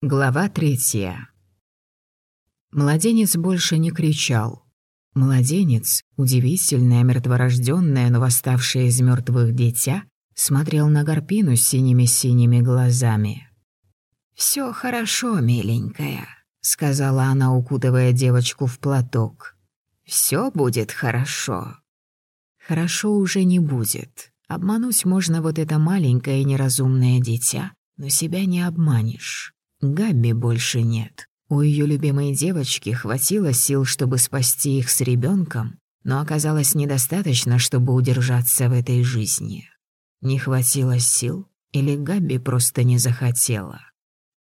Глава третья. Младенец больше не кричал. Младенец, удивительное, мертворожденное, но восставшее из мертвых дитя, смотрел на Гарпину синими-синими глазами. «Всё хорошо, миленькая», — сказала она, укутывая девочку в платок. «Всё будет хорошо». «Хорошо уже не будет. Обмануть можно вот это маленькое и неразумное дитя, но себя не обманешь». Габби больше нет. У ее любимой девочки хватило сил, чтобы спасти их с ребенком, но оказалось недостаточно, чтобы удержаться в этой жизни. Не хватило сил или Габби просто не захотела?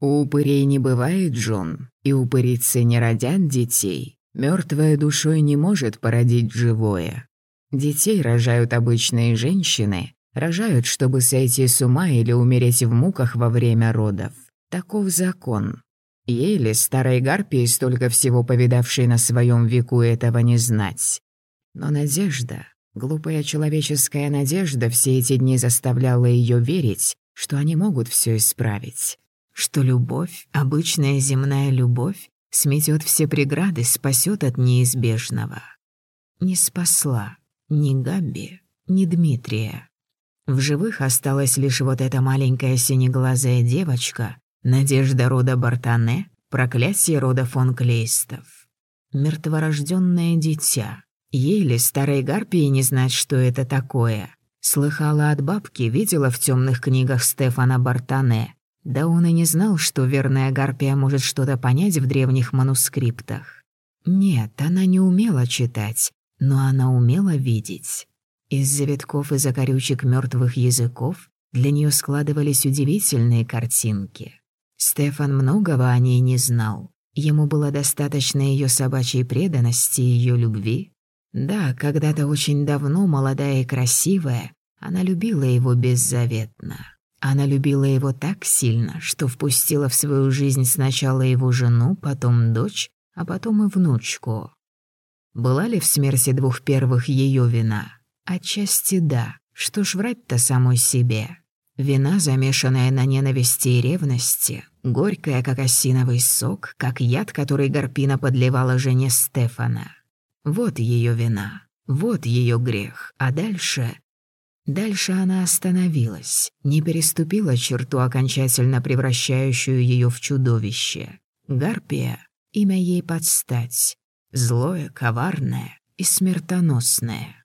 У упырей не бывает Джон, и упырицы не родят детей. Мертвая душой не может породить живое. Детей рожают обычные женщины, рожают, чтобы сойти с ума или умереть в муках во время родов. Таков закон. Еле старой гарпии, столько всего повидавшей на своем веку, этого не знать. Но надежда, глупая человеческая надежда, все эти дни заставляла ее верить, что они могут все исправить. Что любовь, обычная земная любовь, сметет все преграды, спасет от неизбежного. Не спасла ни Габби, ни Дмитрия. В живых осталась лишь вот эта маленькая синеглазая девочка, Надежда рода Бартане, проклятие рода фон Клейстов. Мертворожденное дитя. Еле старой гарпии не знать, что это такое. Слыхала от бабки, видела в темных книгах Стефана Бартане. Да он и не знал, что верная гарпия может что-то понять в древних манускриптах. Нет, она не умела читать, но она умела видеть. Из завитков и закорючек мертвых языков для нее складывались удивительные картинки. Стефан многого о ней не знал. Ему было достаточно ее собачьей преданности и ее любви. Да, когда-то очень давно, молодая и красивая, она любила его беззаветно. Она любила его так сильно, что впустила в свою жизнь сначала его жену, потом дочь, а потом и внучку. Была ли в смерти двух первых ее вина? Отчасти да. Что ж врать-то самой себе? Вина, замешанная на ненависти и ревности, горькая, как осиновый сок, как яд, который Гарпина подливала жене Стефана. Вот ее вина, вот ее грех, а дальше... Дальше она остановилась, не переступила черту, окончательно превращающую ее в чудовище. Гарпия — имя ей подстать. Злое, коварное и смертоносное.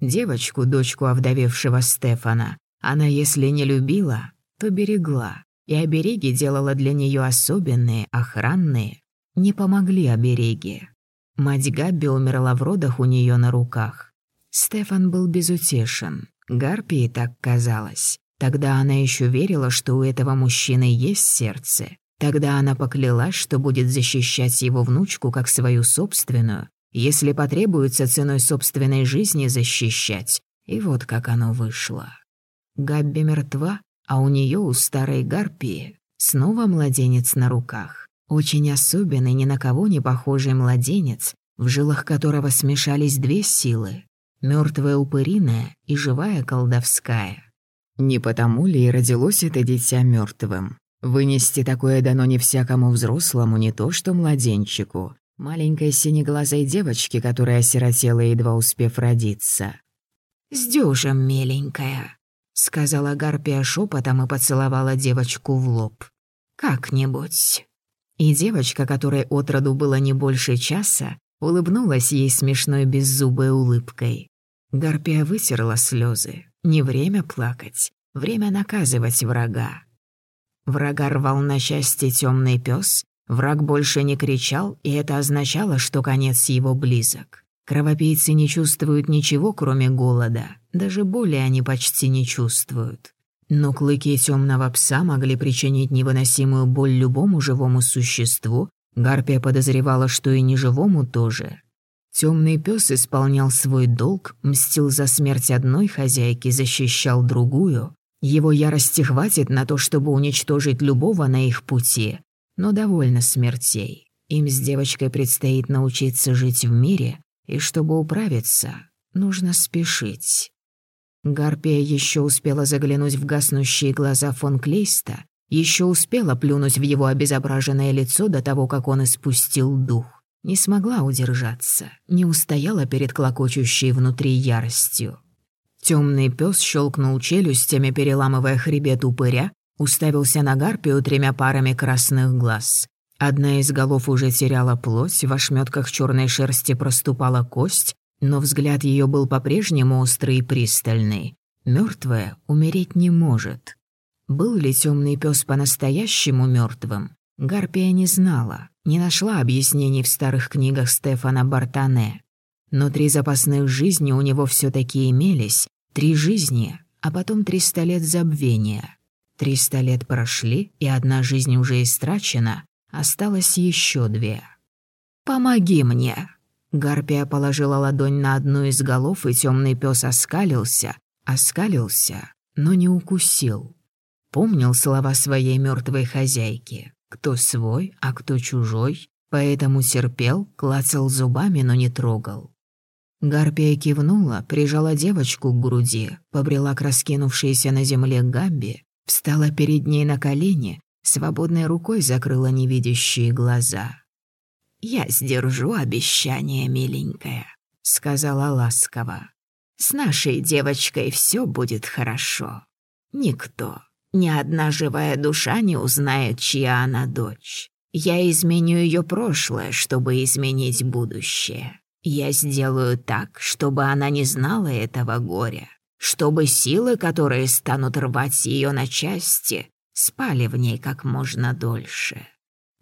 Девочку, дочку овдовевшего Стефана, она, если не любила, то берегла, и обереги делала для нее особенные, охранные. Не помогли обереги. Мать Габби умерла в родах у нее на руках. Стефан был безутешен. Гарпии так казалось. Тогда она еще верила, что у этого мужчины есть сердце. Тогда она поклялась, что будет защищать его внучку как свою собственную, если потребуется ценой собственной жизни защищать. И вот как оно вышло. Габби мертва, а у нее у старой гарпии снова младенец на руках. Очень особенный, ни на кого не похожий младенец, в жилах которого смешались две силы — мертвая упыриная и живая колдовская. Не потому ли и родилось это дитя мертвым? Вынести такое дано не всякому взрослому, не то что младенчику, маленькой синеглазой девочке, которая осиротела, едва успев родиться. «С дюжем, миленькая», сказала Гарпия шепотом и поцеловала девочку в лоб. «Как-нибудь». И девочка, которой отроду было не больше часа, улыбнулась ей смешной беззубой улыбкой. Гарпия вытерла слезы. Не время плакать, время наказывать врага. Врага рвал на части темный пес, враг больше не кричал, и это означало, что конец его близок. Кровопийцы не чувствуют ничего, кроме голода. Даже боли они почти не чувствуют. Но клыки темного пса могли причинить невыносимую боль любому живому существу. Гарпия подозревала, что и неживому тоже. Темный пес исполнял свой долг, мстил за смерть одной хозяйки, защищал другую. Его ярости хватит на то, чтобы уничтожить любого на их пути. Но довольно смертей. Им с девочкой предстоит научиться жить в мире, и чтобы управиться, нужно спешить. Гарпия еще успела заглянуть в гаснущие глаза фон Клейста, Еще успела плюнуть в его обезображенное лицо до того, как он испустил дух. Не смогла удержаться, не устояла перед клокочущей внутри яростью. Темный пес щелкнул челюстями, переламывая хребет упыря, уставился на гарпию тремя парами красных глаз. Одна из голов уже теряла плоть, в ошметках черной шерсти проступала кость, но взгляд ее был по-прежнему острый и пристальный. Мертвая умереть не может. Был ли темный пес по-настоящему мертвым? Гарпия не знала, не нашла объяснений в старых книгах Стефана Бартане. Но три запасных жизни у него все таки имелись, три жизни, а потом триста лет забвения. Триста лет прошли, и одна жизнь уже истрачена, осталось еще две. «Помоги мне!» Гарпия положила ладонь на одну из голов, и темный пес оскалился, оскалился, но не укусил. Помнил слова своей мертвой хозяйки. Кто свой, а кто чужой, поэтому терпел, клацал зубами, но не трогал. Гарпия кивнула, прижала девочку к груди, побрела к раскинувшейся на земле Габби, встала перед ней на колени, свободной рукой закрыла невидящие глаза. «Я сдержу обещание, миленькая», — сказала ласково. «С нашей девочкой все будет хорошо. Никто, ни одна живая душа не узнает, чья она дочь. Я изменю ее прошлое, чтобы изменить будущее. Я сделаю так, чтобы она не знала этого горя, чтобы силы, которые станут рвать ее на части, спали в ней как можно дольше.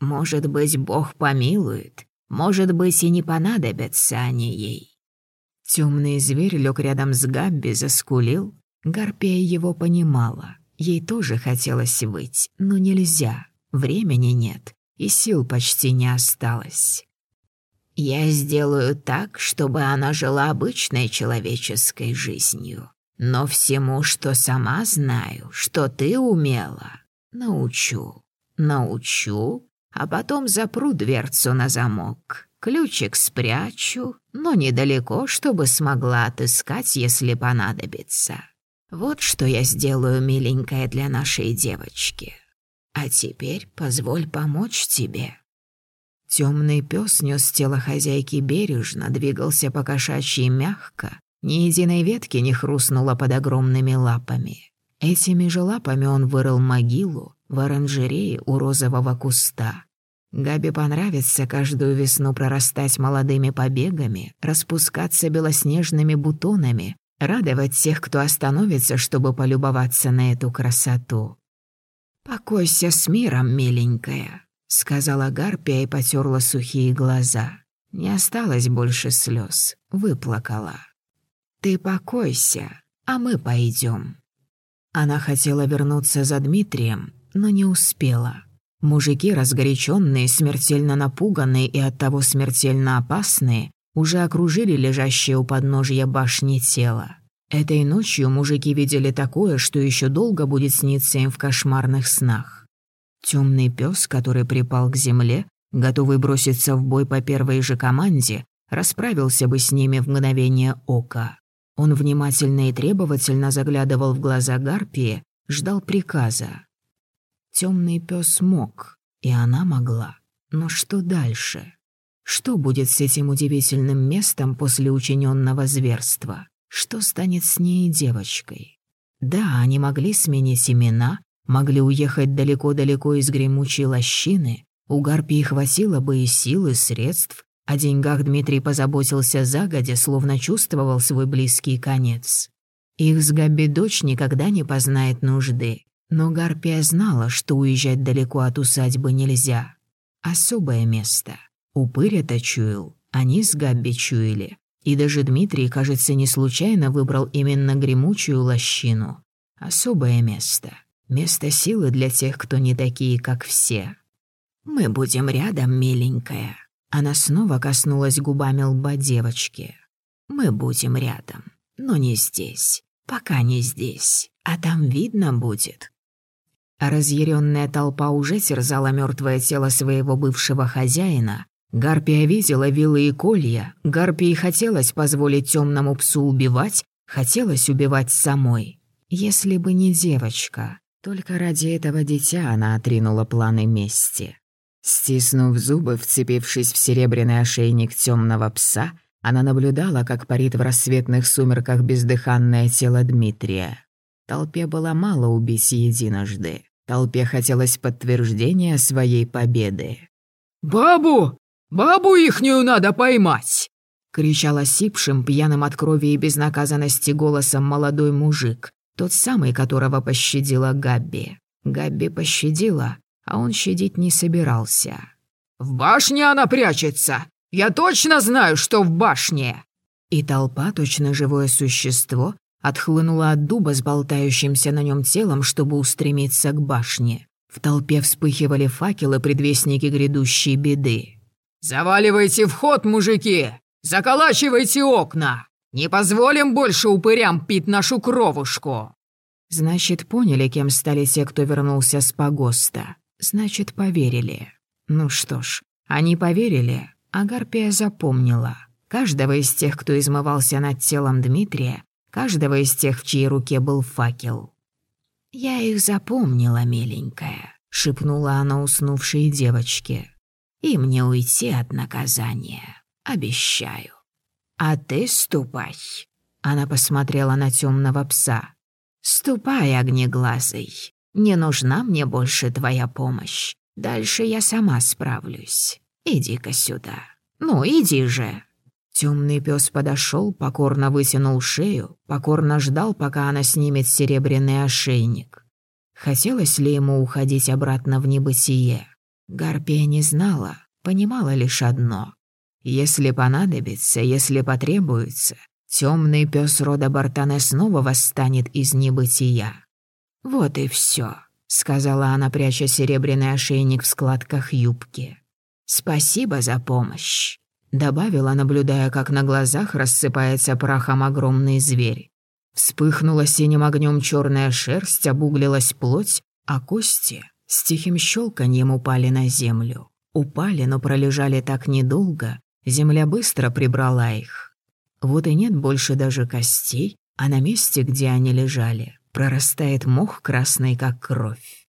Может быть, Бог помилует, может быть, и не понадобятся они ей. Темный зверь лег рядом с Габби, заскулил. Гарпия его понимала. Ей тоже хотелось выть, но нельзя. Времени нет, и сил почти не осталось. «Я сделаю так, чтобы она жила обычной человеческой жизнью. Но всему, что сама знаю, что ты умела, научу. Научу, а потом запру дверцу на замок. Ключик спрячу, но недалеко, чтобы смогла отыскать, если понадобится. Вот что я сделаю, миленькая, для нашей девочки. А теперь позволь помочь тебе». Темный пес нес тело хозяйки бережно, двигался по кошачьи мягко, ни единой ветки не хрустнуло под огромными лапами. Этими же лапами он вырыл могилу в оранжерее у розового куста. Габи понравится каждую весну прорастать молодыми побегами, распускаться белоснежными бутонами, радовать тех, кто остановится, чтобы полюбоваться на эту красоту. «Покойся с миром, миленькая», — сказала Гарпия и потерла сухие глаза. Не осталось больше слез, выплакала. «Ты покойся, а мы пойдем. Она хотела вернуться за Дмитрием, но не успела. Мужики, разгоряченные, смертельно напуганные и оттого смертельно опасные, уже окружили лежащее у подножья башни тело. Этой ночью мужики видели такое, что еще долго будет сниться им в кошмарных снах. Темный пес, который припал к земле, готовый броситься в бой по первой же команде, расправился бы с ними в мгновение ока. Он внимательно и требовательно заглядывал в глаза Гарпии, ждал приказа. Темный пес мог, и она могла. Но что дальше? Что будет с этим удивительным местом после учиненного зверства? Что станет с ней девочкой? Да, они могли сменить имена, могли уехать далеко-далеко из гремучей лощины, у Гарпии хватило бы и сил, и средств, о деньгах Дмитрий позаботился загодя, словно чувствовал свой близкий конец. Их с Габи дочь никогда не познает нужды, но Гарпия знала, что уезжать далеко от усадьбы нельзя. Особое место. Упырь это чуял, они с Габби чуяли. И даже Дмитрий, кажется, не случайно выбрал именно гремучую лощину. Особое место. Место силы для тех, кто не такие, как все. «Мы будем рядом, миленькая», она снова коснулась губами лба девочки. «Мы будем рядом, но не здесь. Пока не здесь. А там видно будет». Разъяренная толпа уже терзала мертвое тело своего бывшего хозяина. Гарпия видела вилы и колья. Гарпии хотелось позволить темному псу убивать, хотелось убивать самой. Если бы не девочка, Только ради этого дитя она отринула планы мести. Стиснув зубы, вцепившись в серебряный ошейник темного пса, она наблюдала, как парит в рассветных сумерках бездыханное тело Дмитрия. Толпе было мало убить единожды. Толпе хотелось подтверждения своей победы. «Бабу! Бабу ихнюю надо поймать!» кричал осипшим, пьяным от крови и безнаказанности голосом молодой мужик, тот самый, которого пощадила Габби. Габби пощадила, а он щадить не собирался. «В башне она прячется! Я точно знаю, что в башне!» И толпа, точно живое существо, отхлынула от дуба с болтающимся на нем телом, чтобы устремиться к башне. В толпе вспыхивали факелы, предвестники грядущей беды. «Заваливайте вход, мужики! Заколачивайте окна! Не позволим больше упырям пить нашу кровушку!» Значит, поняли, кем стали те, кто вернулся с погоста. Значит, поверили. Ну что ж, они поверили, а Гарпия запомнила. Каждого из тех, кто измывался над телом Дмитрия, каждого из тех, в чьей руке был факел. «Я их запомнила, миленькая», — шепнула она уснувшей девочке. «И мне уйти от наказания, обещаю. А ты ступай». Она посмотрела на темного пса. «Ступай, огнеглазый. Не нужна мне больше твоя помощь. Дальше я сама справлюсь. Иди-ка сюда. Ну, иди же». Темный пес подошел, покорно вытянул шею, покорно ждал, пока она снимет серебряный ошейник. Хотелось ли ему уходить обратно в небытие? Гарпия не знала, понимала лишь одно. Если понадобится, если потребуется, темный пес рода Бартане снова восстанет из небытия. «Вот и все, сказала она, пряча серебряный ошейник в складках юбки. «Спасибо за помощь». Добавила, наблюдая, как на глазах рассыпается прахом огромный зверь. Вспыхнула синим огнем черная шерсть, обуглилась плоть, а кости с тихим щелканьем упали на землю. Упали, но пролежали так недолго, земля быстро прибрала их. Вот и нет больше даже костей, а на месте, где они лежали, прорастает мох красный, как кровь.